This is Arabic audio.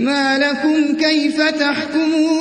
ما لكم كيف تحكمون